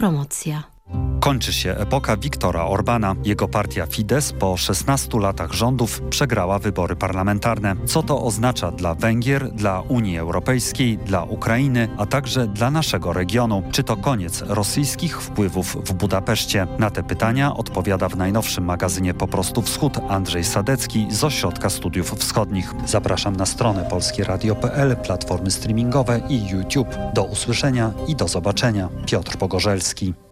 S27: Autopromocja.
S28: Kończy się epoka Viktora Orbana. Jego partia Fidesz po 16 latach rządów przegrała wybory parlamentarne. Co to oznacza dla Węgier, dla Unii Europejskiej, dla Ukrainy, a także dla naszego regionu? Czy to koniec rosyjskich wpływów w Budapeszcie? Na te pytania odpowiada w najnowszym magazynie Po prostu Wschód Andrzej Sadecki z Ośrodka Studiów Wschodnich. Zapraszam na stronę polskieradio.pl, platformy streamingowe i YouTube. Do usłyszenia i do zobaczenia. Piotr Pogorzelski.